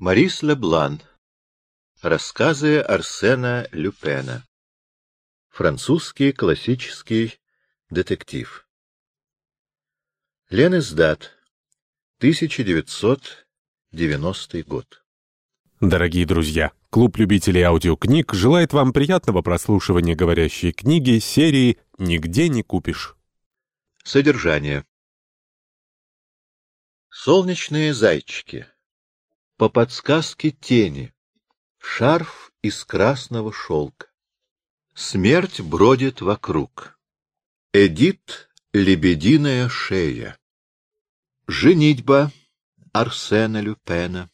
Марис Леблан. Рассказы Арсена Люпена. Французский классический детектив. Ленэсдат. 1990 год. Дорогие друзья, клуб любителей аудиокниг желает вам приятного прослушивания говорящей книги серии «Нигде не купишь». Содержание. Солнечные зайчики. По подсказке тени. Шарф из красного шелка. Смерть бродит вокруг. Эдит — лебединая шея. Женитьба Арсена Люпена.